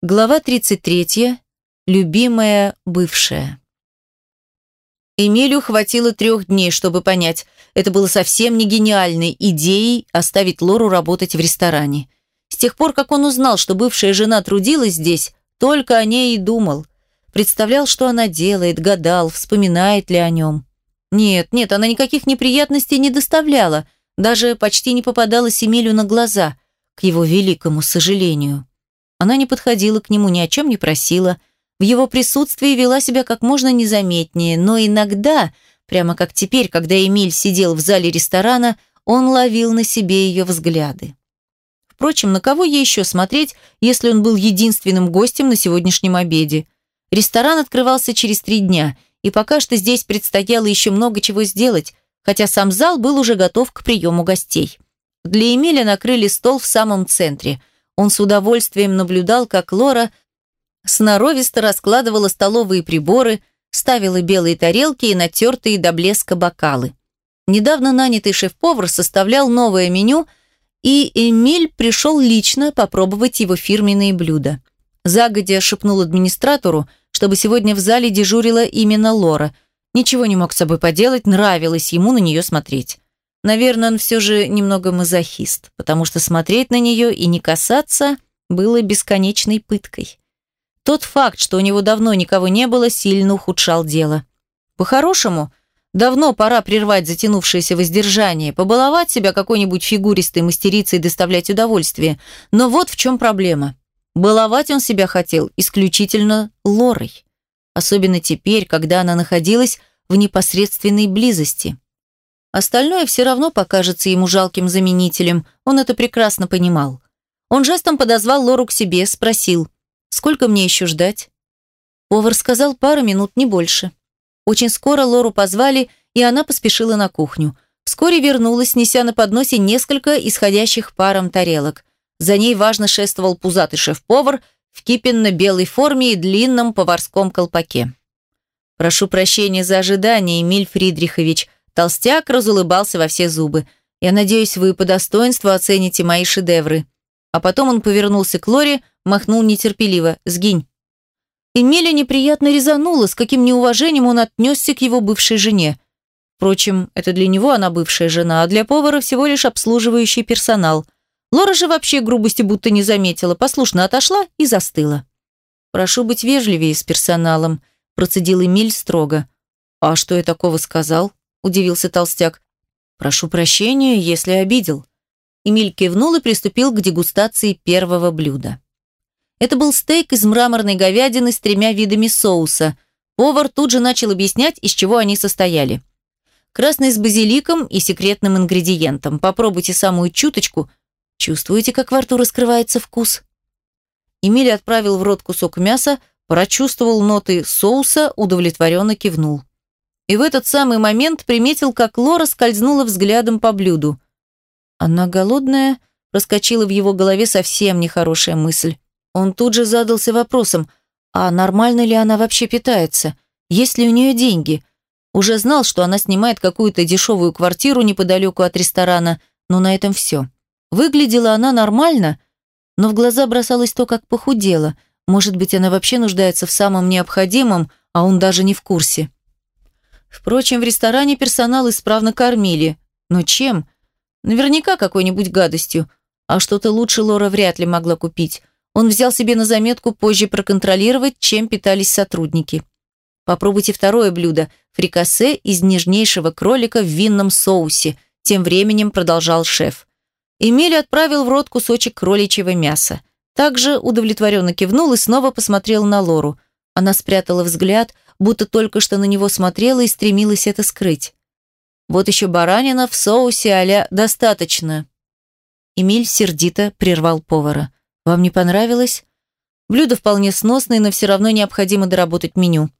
Глава 33. Любимая бывшая. Эмилю хватило трех дней, чтобы понять, это было совсем не гениальной идеей оставить Лору работать в ресторане. С тех пор, как он узнал, что бывшая жена трудилась здесь, только о ней и думал. Представлял, что она делает, гадал, вспоминает ли о нем. Нет, нет, она никаких неприятностей не доставляла, даже почти не попадалась Эмилю на глаза, к его великому сожалению. Она не подходила к нему, ни о чем не просила. В его присутствии вела себя как можно незаметнее, но иногда, прямо как теперь, когда Эмиль сидел в зале ресторана, он ловил на себе ее взгляды. Впрочем, на кого ей еще смотреть, если он был единственным гостем на сегодняшнем обеде? Ресторан открывался через три дня, и пока что здесь предстояло еще много чего сделать, хотя сам зал был уже готов к приему гостей. Для Эмиля накрыли стол в самом центре – он с удовольствием наблюдал, как Лора сноровисто раскладывала столовые приборы, ставила белые тарелки и натертые до блеска бокалы. Недавно нанятый шеф-повар составлял новое меню, и Эмиль пришел лично попробовать его фирменные блюда. Загодя шепнул администратору, чтобы сегодня в зале дежурила именно Лора. Ничего не мог с собой поделать, нравилось ему на нее смотреть. Наверное, он все же немного мазохист, потому что смотреть на нее и не касаться было бесконечной пыткой. Тот факт, что у него давно никого не было, сильно ухудшал дело. По-хорошему, давно пора прервать затянувшееся воздержание, побаловать себя какой-нибудь фигуристой мастерицей доставлять удовольствие. Но вот в чем проблема. Баловать он себя хотел исключительно Лорой. Особенно теперь, когда она находилась в непосредственной близости. Остальное все равно покажется ему жалким заменителем, он это прекрасно понимал. Он жестом подозвал Лору к себе, спросил, «Сколько мне еще ждать?» Повар сказал пару минут, не больше. Очень скоро Лору позвали, и она поспешила на кухню. Вскоре вернулась, неся на подносе несколько исходящих паром тарелок. За ней важно шествовал пузатый шеф-повар в кипенно-белой форме и длинном поварском колпаке. «Прошу прощения за ожидание, Эмиль Фридрихович», Толстяк разулыбался во все зубы. «Я надеюсь, вы по достоинству оцените мои шедевры». А потом он повернулся к Лоре, махнул нетерпеливо. «Сгинь». Эмиля неприятно резанула, с каким неуважением он отнесся к его бывшей жене. Впрочем, это для него она бывшая жена, а для повара всего лишь обслуживающий персонал. Лора же вообще грубости будто не заметила, послушно отошла и застыла. «Прошу быть вежливее с персоналом», – процедил Эмиль строго. «А что я такого сказал?» – удивился толстяк. «Прошу прощения, если обидел». Эмиль кивнул и приступил к дегустации первого блюда. Это был стейк из мраморной говядины с тремя видами соуса. Повар тут же начал объяснять, из чего они состояли. Красный с базиликом и секретным ингредиентом. Попробуйте самую чуточку. Чувствуете, как во рту раскрывается вкус? Эмиль отправил в рот кусок мяса, прочувствовал ноты соуса, удовлетворенно кивнул и в этот самый момент приметил, как Лора скользнула взглядом по блюду. «Она голодная?» – проскочила в его голове совсем нехорошая мысль. Он тут же задался вопросом, а нормально ли она вообще питается? Есть ли у нее деньги? Уже знал, что она снимает какую-то дешевую квартиру неподалеку от ресторана, но на этом все. Выглядела она нормально, но в глаза бросалось то, как похудела. Может быть, она вообще нуждается в самом необходимом, а он даже не в курсе. Впрочем, в ресторане персонал исправно кормили. Но чем? Наверняка какой-нибудь гадостью. А что-то лучше Лора вряд ли могла купить. Он взял себе на заметку позже проконтролировать, чем питались сотрудники. Попробуйте второе блюдо – фрикасе из нежнейшего кролика в винном соусе. Тем временем продолжал шеф. Эмиль отправил в рот кусочек кроличьего мяса. Также удовлетворенно кивнул и снова посмотрел на Лору. Она спрятала взгляд – будто только что на него смотрела и стремилась это скрыть. Вот еще баранина в соусе а «достаточно». Эмиль сердито прервал повара. «Вам не понравилось?» Блюдо вполне сносное, но все равно необходимо доработать меню.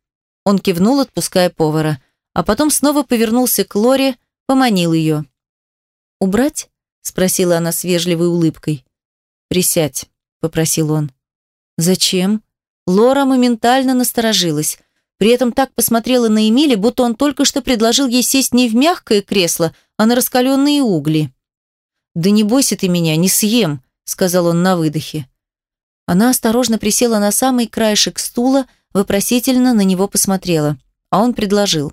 Он кивнул, отпуская повара, а потом снова повернулся к Лоре, поманил ее. «Убрать?» – спросила она с вежливой улыбкой. «Присядь», – попросил он. «Зачем?» Лора моментально насторожилась. При этом так посмотрела на Эмили, будто он только что предложил ей сесть не в мягкое кресло, а на раскаленные угли. «Да не бойся ты меня, не съем», — сказал он на выдохе. Она осторожно присела на самый краешек стула, вопросительно на него посмотрела. А он предложил.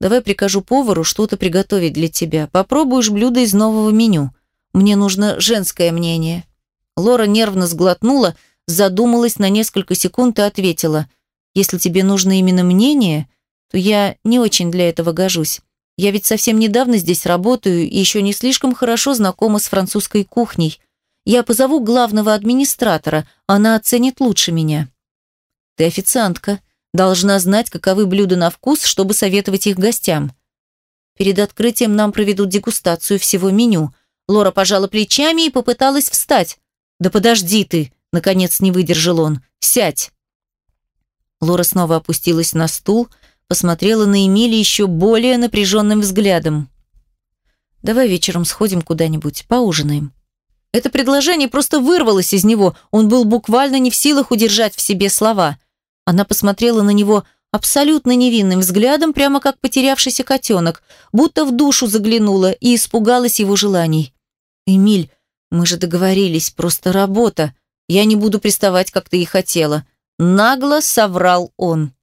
«Давай прикажу повару что-то приготовить для тебя. Попробуешь блюдо из нового меню. Мне нужно женское мнение». Лора нервно сглотнула, задумалась на несколько секунд и ответила. «Если тебе нужно именно мнение, то я не очень для этого гожусь. Я ведь совсем недавно здесь работаю и еще не слишком хорошо знакома с французской кухней. Я позову главного администратора, она оценит лучше меня. Ты официантка, должна знать, каковы блюда на вкус, чтобы советовать их гостям. Перед открытием нам проведут дегустацию всего меню. Лора пожала плечами и попыталась встать. «Да подожди ты!» – наконец не выдержал он. «Сядь!» Лора снова опустилась на стул, посмотрела на Эмили еще более напряженным взглядом. «Давай вечером сходим куда-нибудь, поужинаем». Это предложение просто вырвалось из него, он был буквально не в силах удержать в себе слова. Она посмотрела на него абсолютно невинным взглядом, прямо как потерявшийся котенок, будто в душу заглянула и испугалась его желаний. «Эмиль, мы же договорились, просто работа. Я не буду приставать, как ты и хотела». Нагло соврал он.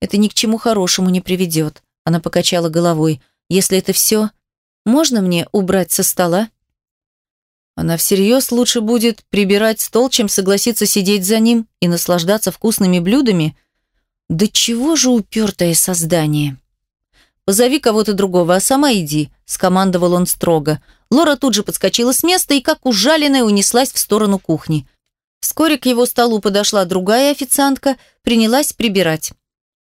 Это ни к чему хорошему не приведет. Она покачала головой. Если это все, можно мне убрать со стола? Она всерьез лучше будет прибирать стол, чем согласиться сидеть за ним и наслаждаться вкусными блюдами. Да чего же упертое создание? «Позови кого-то другого, а сама иди», – скомандовал он строго. Лора тут же подскочила с места и, как ужаленная, унеслась в сторону кухни. Вскоре к его столу подошла другая официантка, принялась прибирать.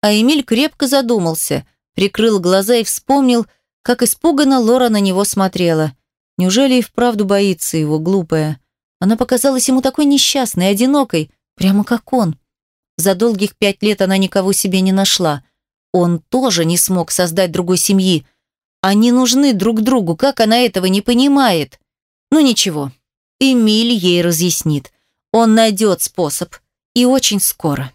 А Эмиль крепко задумался, прикрыл глаза и вспомнил, как испуганно Лора на него смотрела. Неужели и вправду боится его, глупая? Она показалась ему такой несчастной, одинокой, прямо как он. За долгих пять лет она никого себе не нашла. Он тоже не смог создать другой семьи. Они нужны друг другу, как она этого не понимает? Ну ничего, Эмиль ей разъяснит. Он найдет способ. И очень скоро.